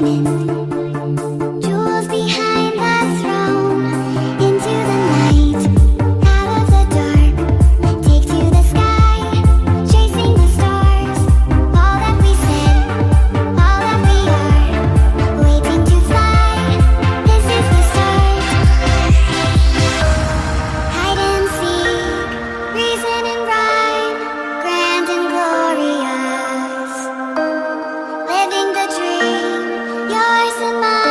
ね。smile.